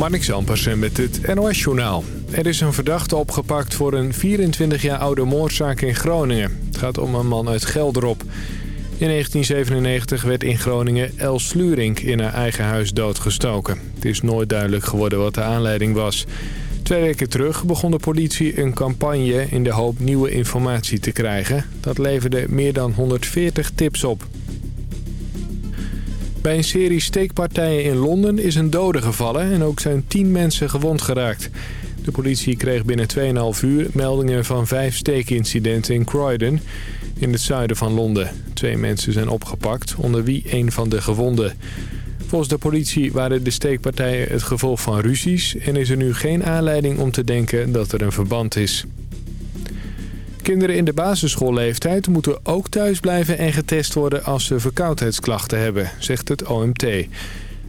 Marnix Ampersen met het NOS-journaal. Er is een verdachte opgepakt voor een 24 jaar oude moordzaak in Groningen. Het gaat om een man uit Gelderop. In 1997 werd in Groningen Els Slurink in haar eigen huis doodgestoken. Het is nooit duidelijk geworden wat de aanleiding was. Twee weken terug begon de politie een campagne in de hoop nieuwe informatie te krijgen. Dat leverde meer dan 140 tips op. Bij een serie steekpartijen in Londen is een dode gevallen en ook zijn 10 mensen gewond geraakt. De politie kreeg binnen 2,5 uur meldingen van vijf steekincidenten in Croydon, in het zuiden van Londen. Twee mensen zijn opgepakt, onder wie een van de gewonden. Volgens de politie waren de steekpartijen het gevolg van ruzies... en is er nu geen aanleiding om te denken dat er een verband is. Kinderen in de basisschoolleeftijd moeten ook thuis blijven en getest worden als ze verkoudheidsklachten hebben, zegt het OMT.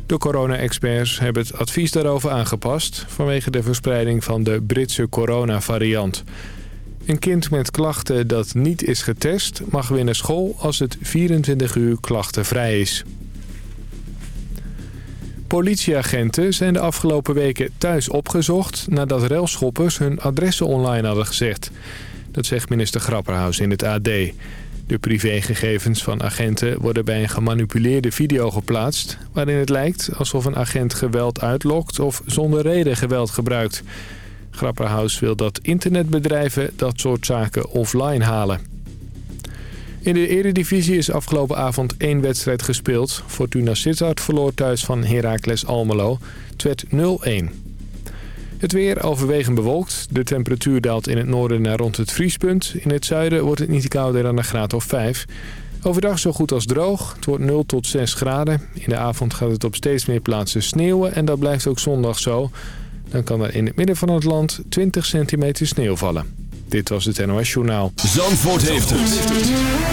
De corona-experts hebben het advies daarover aangepast vanwege de verspreiding van de Britse coronavariant. Een kind met klachten dat niet is getest mag weer school als het 24 uur klachtenvrij is. Politieagenten zijn de afgelopen weken thuis opgezocht nadat relschoppers hun adressen online hadden gezegd. Dat zegt minister Grapperhaus in het AD. De privégegevens van agenten worden bij een gemanipuleerde video geplaatst... waarin het lijkt alsof een agent geweld uitlokt of zonder reden geweld gebruikt. Grapperhaus wil dat internetbedrijven dat soort zaken offline halen. In de eredivisie is afgelopen avond één wedstrijd gespeeld. Fortuna Sittard verloor thuis van Heracles Almelo. Het werd 0-1. Het weer overwegend bewolkt. De temperatuur daalt in het noorden naar rond het vriespunt. In het zuiden wordt het niet kouder dan een graad of 5. Overdag zo goed als droog. Het wordt 0 tot 6 graden. In de avond gaat het op steeds meer plaatsen sneeuwen. En dat blijft ook zondag zo. Dan kan er in het midden van het land 20 centimeter sneeuw vallen. Dit was het NOS Journaal. Zandvoort heeft het.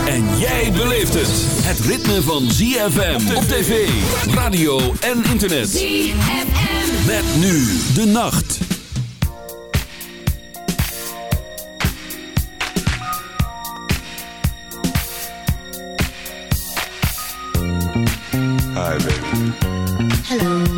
En jij beleeft het. Het ritme van ZFM op tv, radio en internet. ZFM. Met nu de nacht. Hi, baby. Hello.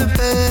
you, babe.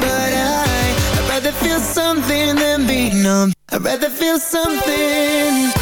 but I I'd rather feel something than be numb. I'd rather feel something.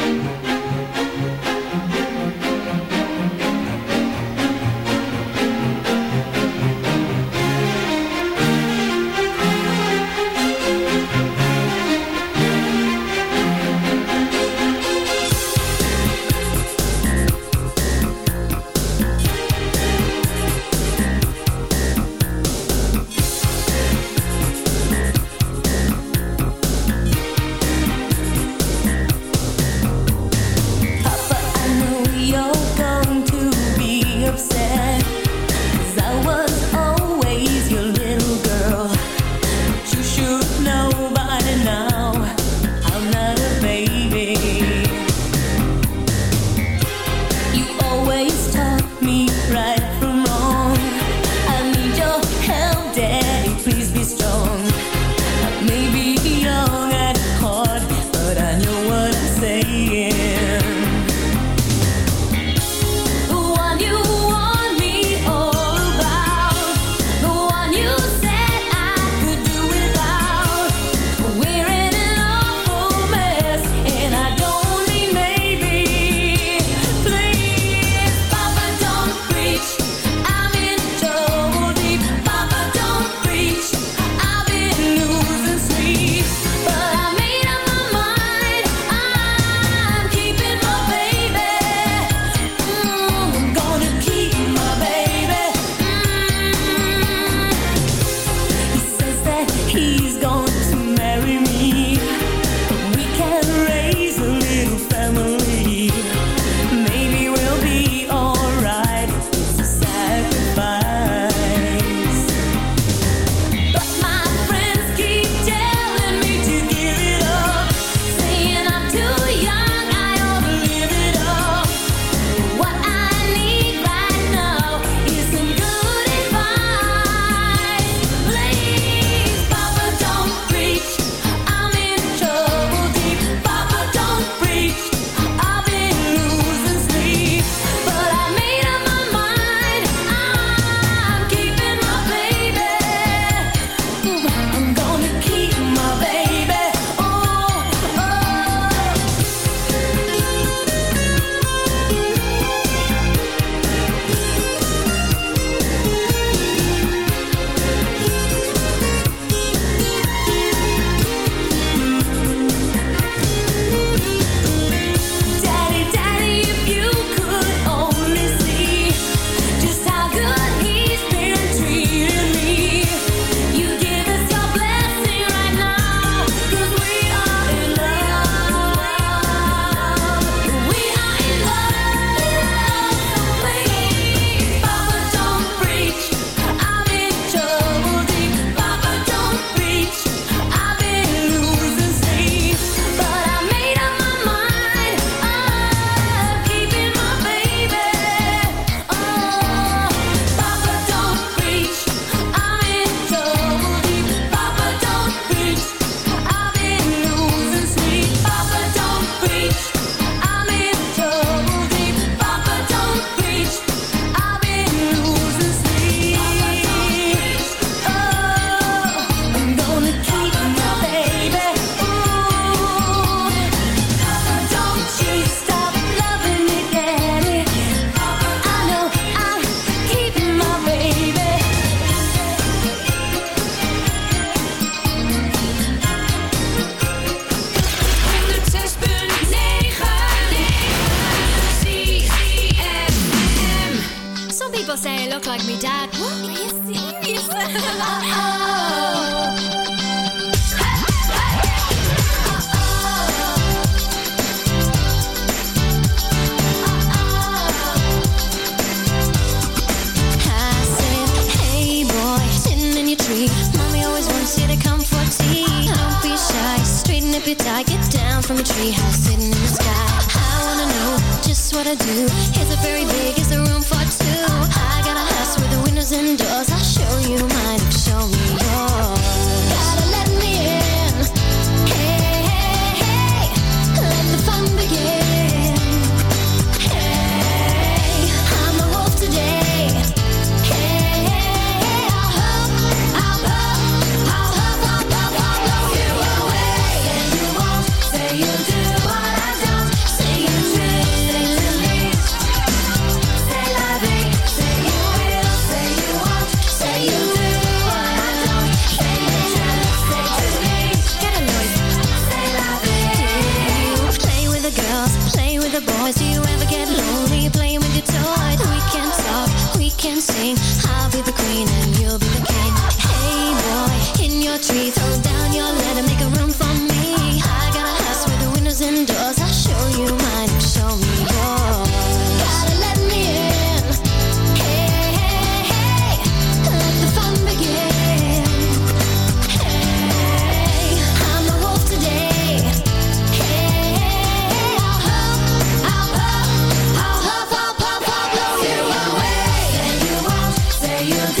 Won't,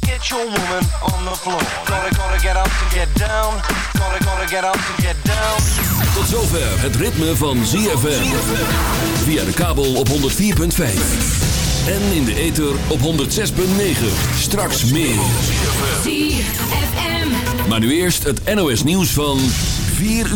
Get your woman on the floor. Gonna, gonna get up to get down. Gonna, gonna get up to get down. Tot zover het ritme van ZFM. Via de kabel op 104.5. En in de ether op 106.9. Straks meer. ZFM. Maar nu eerst het NOS nieuws van 4 uur.